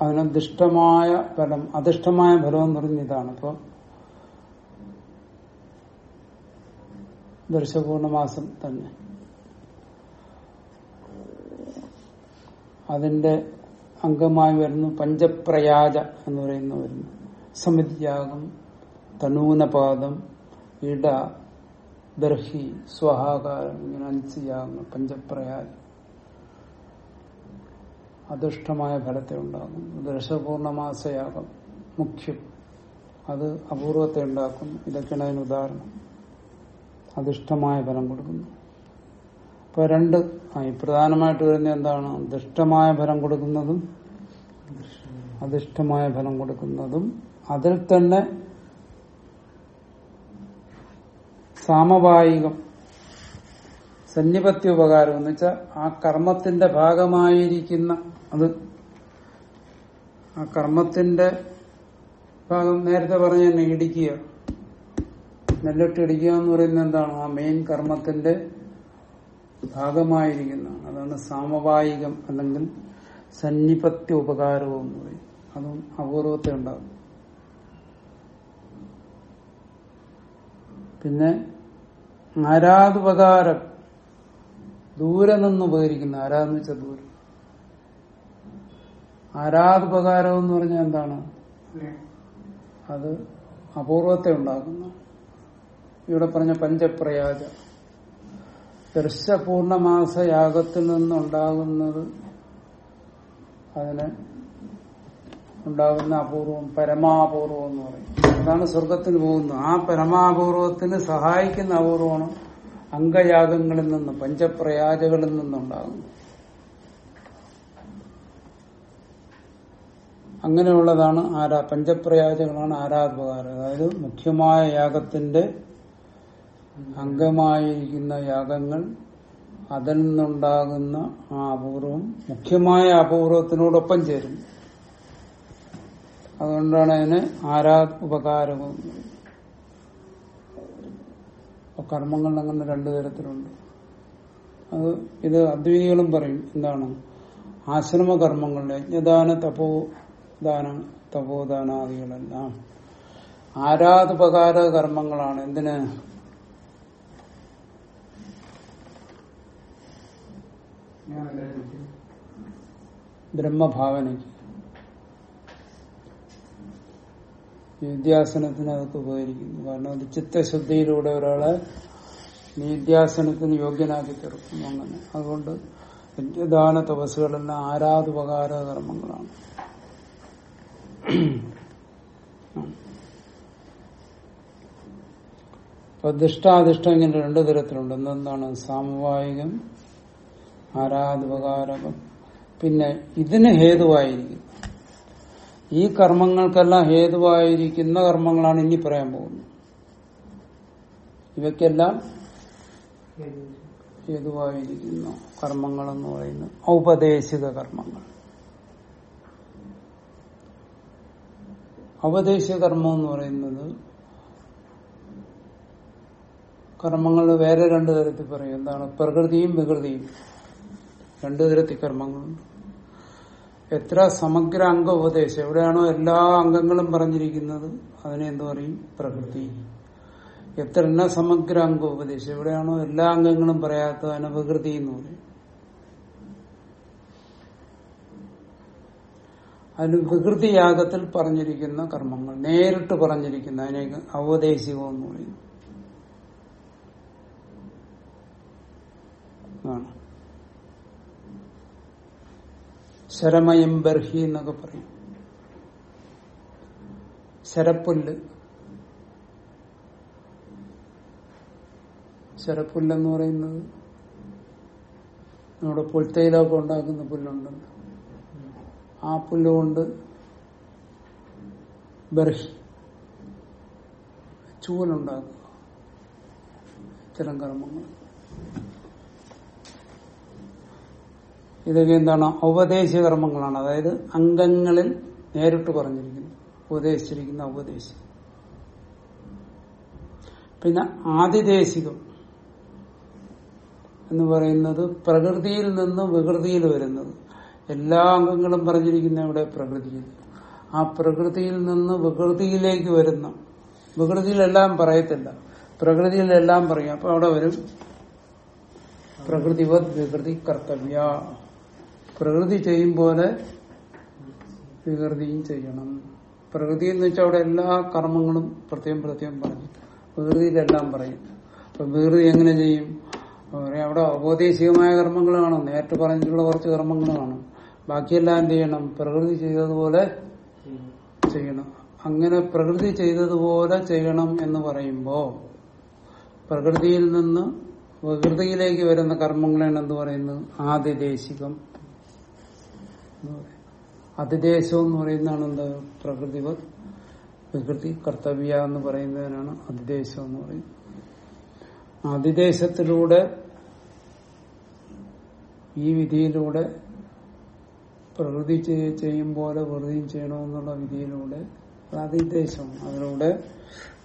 അതിന് ദുഷ്ടമായ ഫലം അധിഷ്ഠമായ ഫലം എന്ന് പറഞ്ഞ ഇതാണ്. ഇപ്പൊ ദർശപൂർണമാസം തന്നെ. അതിന്റെ അംഗമായി വരുന്നു പഞ്ചപ്രയാജ എന്ന് പറയുന്ന വരുന്നു സമിതിയാഗം തനൂനപാദം ഇട ദർഹി സ്വഹാകാരം ഇങ്ങനെ അഞ്ച് യാഗങ്ങൾ പഞ്ചപ്രയാജം അദുഷ്ടമായ ഫലത്തെ ഉണ്ടാകുന്നു. ദശപൂർണമാസയാകം. മുഖ്യം. അത് അപൂർവത്തെ ഉണ്ടാക്കും ഇതൊക്കെയാണ് അതിന് ഉദാഹരണം. അധിഷ്ഠമായ ഫലം കൊടുക്കുന്നു. അപ്പൊ രണ്ട് ഈ പ്രധാനമായിട്ട് വരുന്ന എന്താണ്? ദുഷ്ടമായ ഫലം കൊടുക്കുന്നതും അധിഷ്ഠമായ ഫലം കൊടുക്കുന്നതും അതിൽ തന്നെ സാമവായികം. സന്നിപത്യ ഉപകാരം എന്ന് വെച്ചാൽ ആ കർമ്മത്തിന്റെ ഭാഗമായിരിക്കുന്ന അത്. ആ കർമ്മത്തിന്റെ ഭാഗം നേരത്തെ പറഞ്ഞ തന്നെ ഇടിക്കുക നെല്ലിട്ട് ഇടിക്കുക എന്ന് പറയുന്നത് എന്താണ്? ആ മെയിൻ കർമ്മത്തിന്റെ ഭാഗമായിരിക്കുന്ന അതാണ് സാമവായികം അല്ലെങ്കിൽ സന്നിപത്യ ഉപകാരവും എന്ന് പറയും. അതും അപൂർവത്തെ ഉണ്ടാകും. പിന്നെ ആരാധുപകാരം ദൂരെ നിന്ന് ഉപകരിക്കുന്ന ആരാന്ന് വെച്ചാൽ ദൂരം. ആരാതുപകാരം എന്ന് പറഞ്ഞാൽ എന്താണ്? അത് അപൂർവത്തെ ഉണ്ടാക്കുന്ന. ഇവിടെ പറഞ്ഞ പഞ്ചപ്രയാജ. ദർശപൂർണമാസ യാഗത്തിൽ നിന്നുണ്ടാകുന്നത് അതിന് ഉണ്ടാകുന്ന അപൂർവം പരമാപൂർവം എന്ന് പറയും. അതാണ് സ്വർഗത്തിന് പോകുന്നത്. ആ പരമാപൂർവത്തിന് സഹായിക്കുന്ന അപൂർവമാണ് അംഗയാഗങ്ങളിൽ നിന്നും പഞ്ചപ്രയാജകളിൽ നിന്നുണ്ടാകുന്നു അങ്ങനെയുള്ളതാണ് ആരാ പഞ്ചപ്രയാജകളാണ് ആരാധപകാരം അതായത് മുഖ്യമായ യാഗത്തിന്റെ അംഗമായിരിക്കുന്ന യാഗങ്ങൾ അതിൽ നിന്നുണ്ടാകുന്ന ആ അപൂർവം മുഖ്യമായ അപൂർവത്തിനോടൊപ്പം ചേരും. അതുകൊണ്ടാണ് അതിന് ആരാധ ഉപകാരവും കർമ്മങ്ങൾ അങ്ങനെ രണ്ടു തരത്തിലുണ്ട്. അത് ഇത് അദ്വൈതികളും പറയും എന്താണ്? ആശ്രമ കർമ്മങ്ങളുടെ യജ്ഞദാന തപോ ദാന തപോദാനാദികളെല്ലാം. ആരാധുപകാര കർമ്മങ്ങളാണ് എന്തിന്? ബ്രഹ്മഭാവനയ്ക്ക്. നിത്യാസനത്തിന് അതൊക്കെ ഉപകരിക്കുന്നു. കാരണം അത് ചിത്തശുദ്ധിയിലൂടെ ഒരാളെ നിത്യാസനത്തിന് യോഗ്യനാക്കി തീർക്കും അങ്ങനെ. അതുകൊണ്ട് ദാന തപസ്സുകളെല്ലാം ആരാധുപകാര കർമ്മങ്ങളാണ്. അപ്പൊ ദുഷ്ടാധിഷ്ടം ഇങ്ങനെ രണ്ടു തരത്തിലുണ്ട്. എന്താണ് സാമവായികം ആരാധപകാരകം. പിന്നെ ഇതിന് ഹേതുവായിരിക്കും ഈ കർമ്മങ്ങൾക്കെല്ലാം ഹേതുവായിരിക്കുന്ന കർമ്മങ്ങളാണ് ഇനി പറയാൻ പോകുന്നത്. ഇവയ്ക്കെല്ലാം ഹേതുവായിരിക്കുന്ന കർമ്മങ്ങൾ എന്ന് പറയുന്നത്. ഔപദേശിക കർമ്മങ്ങൾ. ഔപദേശിക കർമ്മം എന്ന് പറയുന്നത് കർമ്മങ്ങൾ വേറെ രണ്ടു തരത്തിൽ പറയും. എന്താണ്? പ്രകൃതിയും വികൃതിയും. രണ്ടു തരത്തിൽ കർമ്മങ്ങളുണ്ട്. എത്ര സമഗ്ര അംഗ ഉപദേശം എവിടെയാണോ എല്ലാ അംഗങ്ങളും പറഞ്ഞിരിക്കുന്നത്. അതിനെ എന്ത് പറയും? പ്രകൃതി. എത്ര സമഗ്ര അംഗ ഉപദേശം എവിടെയാണോ എല്ലാ അംഗങ്ങളും പറയാത്ത അതിനെ പ്രകൃതി എന്ന് പറയും. അതിന് വികൃതി യാഗത്തിൽ പറഞ്ഞിരിക്കുന്ന കർമ്മങ്ങൾ നേരിട്ട് പറഞ്ഞിരിക്കുന്ന അതിനെ ഔപദേശികം എന്ന് പറയും. ആണ്. ശരമയം ബർഹി എന്നൊക്കെ പറയും. ശരപ്പുല്ല്. ശരപ്പുല്ലെന്ന് പറയുന്നത് നമ്മുടെ പുൽത്തയിലൊക്കെ ഉണ്ടാക്കുന്ന പുല്ലുണ്ട്. ആ പുല്ലുകൊണ്ട് ബർഹി ചൂലുണ്ടാക്കുക. ഇത്തരം കർമ്മങ്ങൾ. ഇതൊക്കെ എന്താണ്? ഔപദേശിക കർമ്മങ്ങളാണ് അതായത് അംഗങ്ങളിൽ നേരിട്ട് പറഞ്ഞിരിക്കുന്നു ഉപദേശിച്ചിരിക്കുന്ന ഉപദേശം പിന്നെ ആദിദേശികം എന്ന് പറയുന്നത് പ്രകൃതിയിൽ നിന്ന് വികൃതിയിൽ വരുന്നത്. എല്ലാ അംഗങ്ങളും പറഞ്ഞിരിക്കുന്ന ഇവിടെ പ്രകൃതിയിൽ ആ പ്രകൃതിയിൽ നിന്ന് വികൃതിയിലേക്ക് വരുന്ന വികൃതിയിലെല്ലാം പറയത്തില്ല. പ്രകൃതിയിലെല്ലാം പറയും. അപ്പൊ അവിടെ വരും പ്രകൃതിവത് വികൃതി കർത്തവ്യ. പ്രകൃതി ചെയ്യും പോലെ വികൃതിയും ചെയ്യണം. പ്രകൃതി എന്ന് വെച്ചാൽ അവിടെ എല്ലാ കർമ്മങ്ങളും പ്രത്യേകം പ്രത്യേകം പറഞ്ഞു വികൃതിയിലെല്ലാം പറയും. അപ്പൊ വികൃതി എങ്ങനെ ചെയ്യും? അവിടെ ഔപദേശികമായ കർമ്മങ്ങൾ കാണും. നേരിട്ട് പറഞ്ഞിട്ടുള്ള കുറച്ച് കർമ്മങ്ങൾ കാണും. ബാക്കിയെല്ലാം എന്ത് ചെയ്യണം? പ്രകൃതി ചെയ്തതുപോലെ ചെയ്യണം. അങ്ങനെ പ്രകൃതി ചെയ്തതുപോലെ ചെയ്യണം എന്ന് പറയുമ്പോൾ പ്രകൃതിയിൽ നിന്ന് വികൃതിയിലേക്ക് വരുന്ന കർമ്മങ്ങളാണ് എന്ത് പറയുന്നത്? ആദിദേശികം. അതിദേശം എന്ന് പറയുന്നതാണ് എന്താ പ്രകൃതി വികൃതി കർത്തവ്യ എന്ന് പറയുന്നതിനാണ് അതിദേശം എന്ന് പറയുന്നത്. അതിദേശത്തിലൂടെ ഈ വിധിയിലൂടെ പ്രകൃതി ചെയ്- ചെയ്യും പോലെ വെറുതെയും ചെയ്യണമെന്നുള്ള വിധിയിലൂടെ അതിദേശം. അതിലൂടെ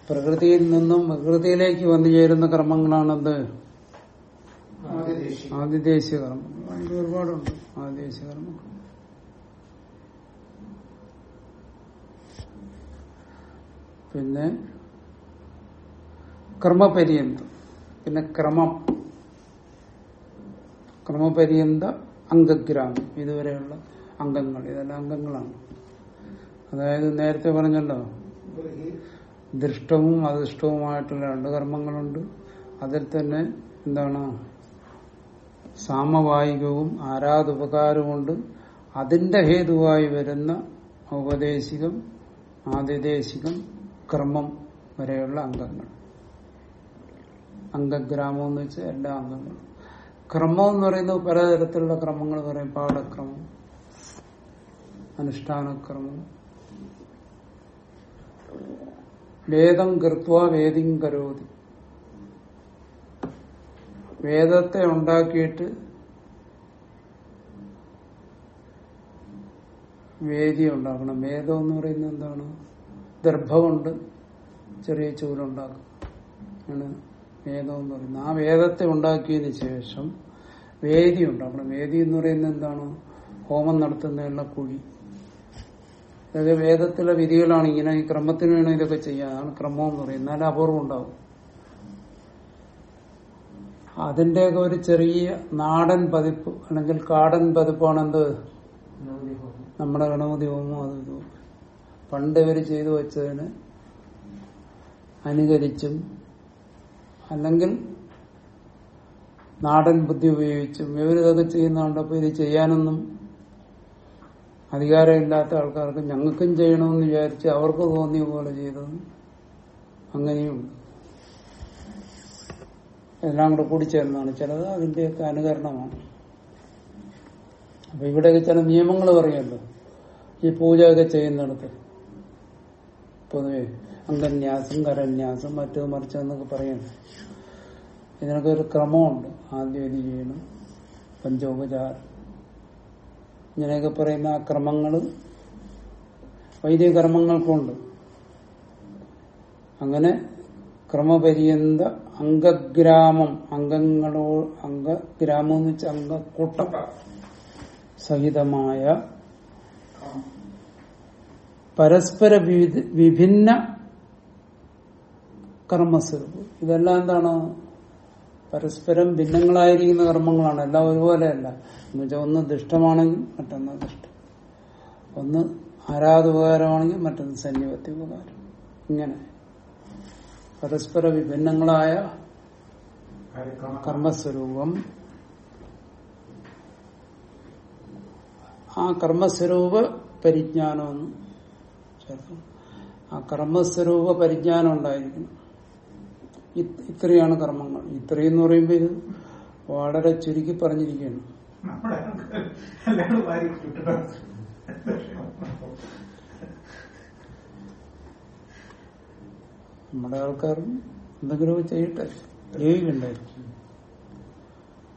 പ്രകൃതിയിൽ നിന്നും വികൃതിയിലേക്ക് വന്നു ചേരുന്ന കർമ്മങ്ങളാണെന്ത് ആദിദേശി ആദിദേശീയ കർമ്മങ്ങൾ. അതിൽ ഒരുപാടുണ്ട് ആദിദേശീയ കർമ്മങ്ങൾ. പിന്നെ ക്രമപര്യന്തം. പിന്നെ ക്രമം. ക്രമപര്യന്ത അംഗഗ്രാമം. ഇതുവരെയുള്ള അംഗങ്ങൾ. ഇതെല്ലാം അംഗങ്ങളാണ്. അതായത് നേരത്തെ പറഞ്ഞല്ലോ. ദൃഷ്ടവും അദൃഷ്ടവുമായിട്ടുള്ള രണ്ട് കർമ്മങ്ങളുണ്ട്. അതിൽ തന്നെ എന്താണ്? സാമവായികവും ആരാധുപകാരമുണ്ട് അതിന്റെ ഹേതുവായി വരുന്ന ഔപദേശികം ആദിദേശികം ക്രമം വരെയുള്ള അംഗങ്ങൾ. അംഗഗ്രാമം എന്ന് വെച്ചാൽ എല്ലാ അംഗങ്ങളും. ക്രമം എന്ന് പറയുന്നത് പലതരത്തിലുള്ള ക്രമങ്ങൾ പറയും പാഠക്രമം അനുഷ്ഠാനക്രമം. വേദം കൃത്വ വേദിം കരോതി. വേദത്തെ ഉണ്ടാക്കിയിട്ട് വേദി ഉണ്ടാക്കണം വേദം എന്ന് പറയുന്നത് എന്താണ്? ദർഭ കൊണ്ട് ചെറിയ ചൂലുണ്ടാക്കും. ആണ് വേദം എന്ന് പറയുന്നത് ആ വേദത്തെ ഉണ്ടാക്കിയതിന് ശേഷം വേദി അവിടെ വേദി എന്ന് പറയുന്നത് എന്താണ്? ഹോമം നടത്തുന്നതിനുള്ള കുഴി. അതായത് വേദത്തിലെ വിധികളാണ് ഇങ്ങനെ ഈ ക്രമത്തിന് വേണം ഇതൊക്കെ ചെയ്യാൻ. ക്രമം എന്ന് പറയുന്നത്. എന്നാലും അപൂർവം ഉണ്ടാവും. അതിന്റെയൊക്കെ ഒരു ചെറിയ നാടൻ പതിപ്പ് അല്ലെങ്കിൽ കാടൻ പതിപ്പാണെന്ത്? നമ്മുടെ ഗണപതി ഹോമം അത് ഇതും. പണ്ട് ഇവർ ചെയ്തു വെച്ചതിന് അനുകരിച്ചും അല്ലെങ്കിൽ നാടൻ ബുദ്ധി ഉപയോഗിച്ചും ഇവരിതൊക്കെ ചെയ്യുന്ന കണ്ടപ്പോ ഇത് ചെയ്യാനൊന്നും അധികാരമില്ലാത്ത ആൾക്കാർക്ക് ഞങ്ങൾക്കും ചെയ്യണമെന്ന് വിചാരിച്ച് അവർക്ക് തോന്നിയ പോലെ ചെയ്തതും അങ്ങനെയുണ്ട് എല്ലാം കൂടെ ചേർന്നാണ്. ചിലത് അതിന്റെയൊക്കെ അനുകരണമാണ്. അപ്പൊ ഇവിടെയൊക്കെ ചില നിയമങ്ങൾ പറയുമല്ലോ. ഈ പൂജയൊക്കെ ചെയ്യുന്നിടത്ത്. പൊതുവെ അംഗന്യാസം കരന്യാസം മറ്റു മറിച്ച് എന്നൊക്കെ പറയുന്നു ഇതിനൊക്കെ ഒരു ക്രമമുണ്ട്. ആദ്യം ഇത് ചെയ്യണം. പഞ്ചോപചാരം. ഇങ്ങനെയൊക്കെ പറയുന്ന ആ ക്രമങ്ങൾ വൈദിക കർമ്മങ്ങൾക്കുണ്ട് അങ്ങനെ ക്രമപര്യന്ത അംഗഗ്രാമം അംഗങ്ങളോ അംഗഗ്രാമം എന്ന് വെച്ചാൽ അംഗക്കൂട്ടം സഹിതമായ പരസ്പര വിഭിന്ന കർമ്മസ്വരൂപം. ഇതെല്ലാം എന്താണ്? പരസ്പരം ഭിന്നങ്ങളായിരിക്കുന്ന കർമ്മങ്ങളാണ്. എല്ലാം ഒരുപോലെയല്ല എന്ന് വെച്ചാൽ ഒന്ന് ദുഷ്ടമാണെങ്കിൽ മറ്റൊന്ന് ദുഷ്ടം ഒന്ന് ആരാധോപകാരമാണെങ്കിൽ മറ്റൊന്ന് സന്നിപത്തി ഉപകാരം ഇങ്ങനെ. പരസ്പര വിഭിന്നങ്ങളായ കർമ്മസ്വരൂപം. ആ കർമ്മസ്വരൂപ പരിജ്ഞാനമെന്ന് ചേർക്കും ആ കർമ്മസ്വരൂപ പരിജ്ഞാനം ഉണ്ടായിരിക്കണം ഇത് ഇത്രയാണ് കർമ്മങ്ങൾ. ഇത്രയെന്ന് പറയുമ്പോൾ ഇത് വളരെ ചുരുക്കി പറഞ്ഞിരിക്കുകയാണ്. നമ്മുടെ ആൾക്കാരും എന്തെങ്കിലുമൊക്കെ ചെയ്യട്ടെ. ജീവിക്കണ്ടേ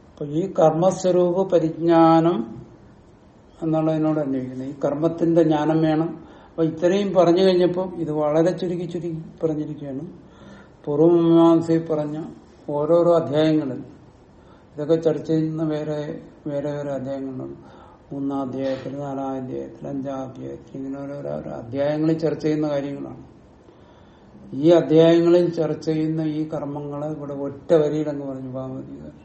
അപ്പൊ ഈ കർമ്മസ്വരൂപ പരിജ്ഞാനം എന്നുള്ളതിനോട് അന്വേഷിക്കുന്നത് ഈ കർമ്മത്തിന്റെ ജ്ഞാനം വേണം. അപ്പൊ ഇത്രയും പറഞ്ഞു കഴിഞ്ഞപ്പോൾ ഇത് വളരെ ചുരുക്കി ചുരുക്കി പറഞ്ഞിരിക്കുകയാണ്. പൂർവമീമാംസയിൽ പറഞ്ഞ ഓരോരോ അധ്യായങ്ങളിൽ ഇതൊക്കെ ചർച്ച ചെയ്യുന്ന വേറെ വേറെ വേറെ അധ്യായങ്ങളുണ്ട്. മൂന്നാം അധ്യായത്തിൽ നാലാം അധ്യായത്തിൽ അഞ്ചാം അധ്യായത്തിൽ ഇങ്ങനെ ഓരോരോ അധ്യായങ്ങളിൽ ചർച്ച ചെയ്യുന്ന കാര്യങ്ങളാണ്. ഈ അധ്യായങ്ങളിൽ ചർച്ച ചെയ്യുന്ന ഈ കർമ്മങ്ങളെ ഇവിടെ ഒറ്റ വരിയിലങ്ങ് പറഞ്ഞു ഭാഗവതികാർ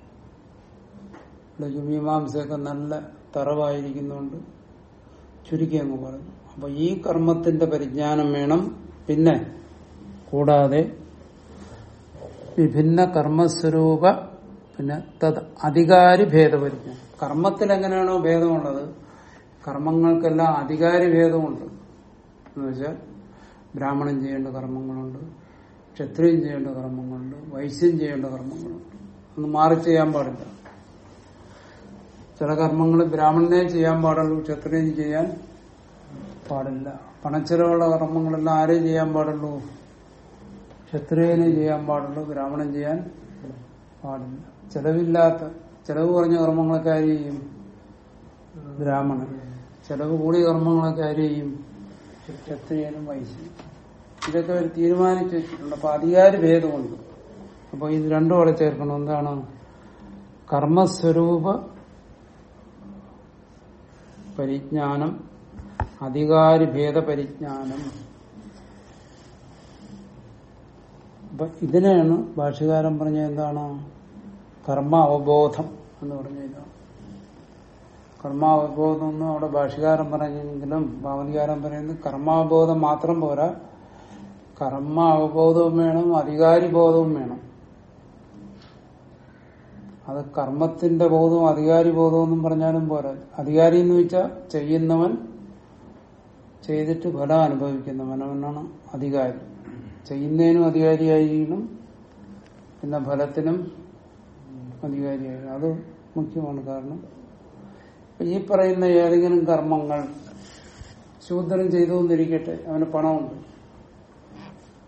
ഇവിടെ മീമാംസയൊക്കെ നല്ല തറവായിരിക്കുന്നുണ്ട് ചുരുക്കി അങ്ങ് പറഞ്ഞു. അപ്പൊ ഈ കർമ്മത്തിന്റെ പരിജ്ഞാനം വേണം. പിന്നെ കൂടാതെ വിഭിന്ന കർമ്മസ്വരൂപ പിന്നെ തത് അധികാരി ഭേദപരിജ്ഞാനം. കർമ്മത്തിൽ എങ്ങനെയാണോ ഭേദമുള്ളത്? കർമ്മങ്ങൾക്കെല്ലാം അധികാരി ഭേദമുണ്ട്. എന്ന് വെച്ചാൽ ബ്രാഹ്മണൻ ചെയ്യേണ്ട കർമ്മങ്ങളുണ്ട് ക്ഷത്രിയൻ ചെയ്യേണ്ട കർമ്മങ്ങളുണ്ട് വൈശ്യൻ ചെയ്യേണ്ട കർമ്മങ്ങളുണ്ട്. ഒന്ന് മാറി ചെയ്യാൻ പാടില്ല. ചില കർമ്മങ്ങൾ ബ്രാഹ്മണനെ ചെയ്യാൻ പാടുള്ളൂ ക്ഷത്രിയൻ ചെയ്യാൻ പാടില്ല. പണച്ചിലവുള്ള കർമ്മങ്ങളെല്ലാം ആരെയും ചെയ്യാൻ പാടുള്ളൂ? ക്ഷത്രിയനെ ചെയ്യാൻ പാടുള്ളൂ ബ്രാഹ്മണൻ ചെയ്യാൻ പാടില്ല. ചെലവില്ലാത്ത ചെലവ് കുറഞ്ഞ കർമ്മങ്ങളൊക്കെ ആര് ചെയ്യും? ബ്രാഹ്മണൻ. ചെലവ് കൂടിയ കർമ്മങ്ങളൊക്കെ ആര് ചെയ്യും? ക്ഷത്രിയനും വൈശ്യനും. ഇതൊക്കെ അവർ തീരുമാനിച്ചു വെച്ചിട്ടുണ്ട്. അപ്പൊ അധികാര ഭേദമുണ്ട് അപ്പൊ ഇത് രണ്ടും അവിടെ ചേർക്കണം. എന്താണ്? കർമ്മസ്വരൂപ പരിജ്ഞാനം അധികാരി ഭേദപരിജ്ഞാനം അപ്പൊ ഇതിനെയാണ് ഭാഷകാരൻ പറഞ്ഞ എന്താണ്? കർമ്മ അവബോധം എന്ന് പറഞ്ഞ ഇതാണ് കർമാവബോധം ഒന്നും അവിടെ ഭാഷകാരൻ പറഞ്ഞെങ്കിലും ഭാവനികാരം പറയുന്നത് കർമാവബോധം മാത്രം പോരാ. കർമ്മ അവബോധവും വേണം അധികാരി ബോധവും വേണം. അത് കർമ്മത്തിന്റെ ബോധവും അധികാരി ബോധവും എന്നും പറഞ്ഞാലും പോരാ. അധികാരി എന്ന് വെച്ചാൽ ചെയ്യുന്നവൻ ചെയ്തിട്ട് ഫലം അനുഭവിക്കുന്നവനവനാണ് അധികാരി. ചെയ്യുന്നതിനും അധികാരിയായിരിക്കണം പിന്നെ ഫലത്തിനും അധികാരിയായി അത് മുഖ്യമാണ് കാരണം. ഈ പറയുന്ന ഏതെങ്കിലും കർമ്മങ്ങൾ ശൂദ്രൻ ചെയ്തു എന്നിരിക്കട്ടെ അവന് പണമുണ്ട്.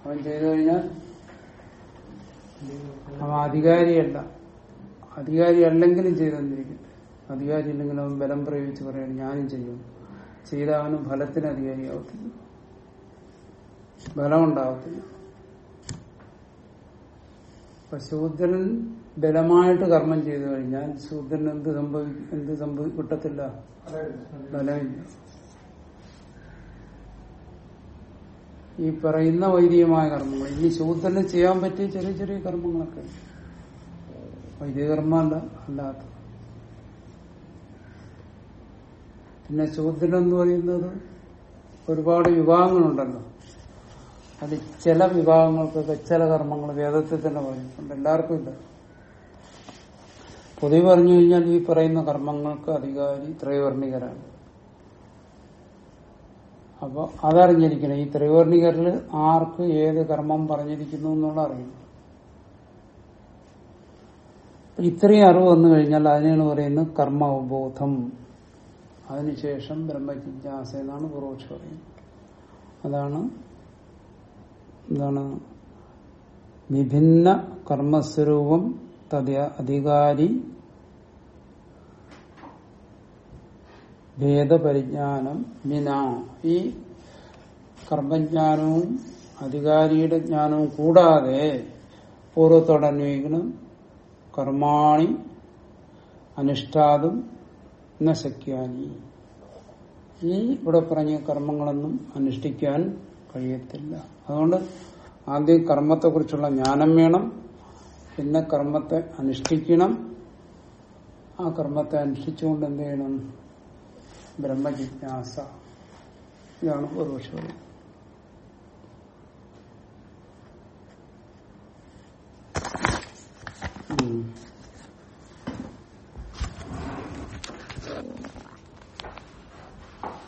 അവൻ ചെയ്തു കഴിഞ്ഞാൽ അവൻ അധികാരിയല്ല. അധികാരി അല്ലെങ്കിലും ചെയ്തെന്നിരിക്കട്ടെ അധികാരി ഇല്ലെങ്കിലും അവൻ ബലം പ്രയോഗിച്ച് പറയാണ് ഞാനും ചെയ്യും. ചെയ്ത അവനും ഫലത്തിന് അധികാരിയാവത്തില്ല ബലം ഉണ്ടാവത്തില്ല അപ്പൊ ശൂദ്രൻ ബലമായിട്ട് കർമ്മം ചെയ്തു കഴിഞ്ഞാൽ ശൂദ്രൻ എന്ത് സംഭവി എന്ത് സംഭവി കിട്ടത്തില്ല? ബലമില്ല. ഈ പറയുന്ന വൈദികമായ കർമ്മങ്ങൾ ഇനി ശൂദ്രന് ചെയ്യാൻ പറ്റിയ ചെറിയ ചെറിയ കർമ്മങ്ങളൊക്കെ. വൈദിക കർമ്മമല്ല അല്ലാത്ത. പിന്നെ ശൂദ്രൻ എന്ന് പറയുന്നത് ഒരുപാട് വിഭാഗങ്ങളുണ്ടല്ലോ. അത് ചില വിഭാഗങ്ങൾക്കൊക്കെ ചില കർമ്മങ്ങൾ വേദത്തിൽ തന്നെ പറഞ്ഞിട്ടുണ്ട് എല്ലാവർക്കും ഇല്ല പൊതുവെ പറഞ്ഞു കഴിഞ്ഞാൽ ഈ പറയുന്ന കർമ്മങ്ങൾക്ക് അധികാരി ത്രൈവർണികരാണ്. അപ്പൊ അതറിഞ്ഞിരിക്കണം ഈ ത്രിവർണികരിൽ ആർക്ക് ഏത് കർമ്മം പറഞ്ഞിരിക്കുന്നു എന്നുള്ള അറിയണം ഇത്രയും അറിവ് വന്നു കഴിഞ്ഞാൽ അതിനാണ് പറയുന്നത് കർമ്മ അവബോധം അതിനുശേഷം ബ്രഹ്മജിജ്ഞാസ എന്നാണ് പൂർവക്ഷ പറയുന്നത്. അതാണ് എന്താണ് വിഭിന്ന കർമ്മസ്വരൂപം തദ്യ അധികാരി ഭേദപരിജ്ഞാനം മിന ഈ കർമ്മജ്ഞാനവും അധികാരിയുടെ ജ്ഞാനവും കൂടാതെ പൂർവത്തോടെ അന്വയിക്കണം കർമാണി അനുഷ്ഠാതും നശക്യാനി ഈ ഇവിടെ പറഞ്ഞ കർമ്മങ്ങളൊന്നും അനുഷ്ഠിക്കാൻ കഴിയത്തില്ല. അതുകൊണ്ട് ആദ്യം കർമ്മത്തെക്കുറിച്ചുള്ള ജ്ഞാനം വേണം പിന്നെ കർമ്മത്തെ അനുഷ്ഠിക്കണം. ആ കർമ്മത്തെ അനുഷ്ഠിച്ചുകൊണ്ട് എന്ത് ചെയ്യണം? ബ്രഹ്മജിജ്ഞാസ. ഇതാണ് പൂർവക്ഷ ഉം.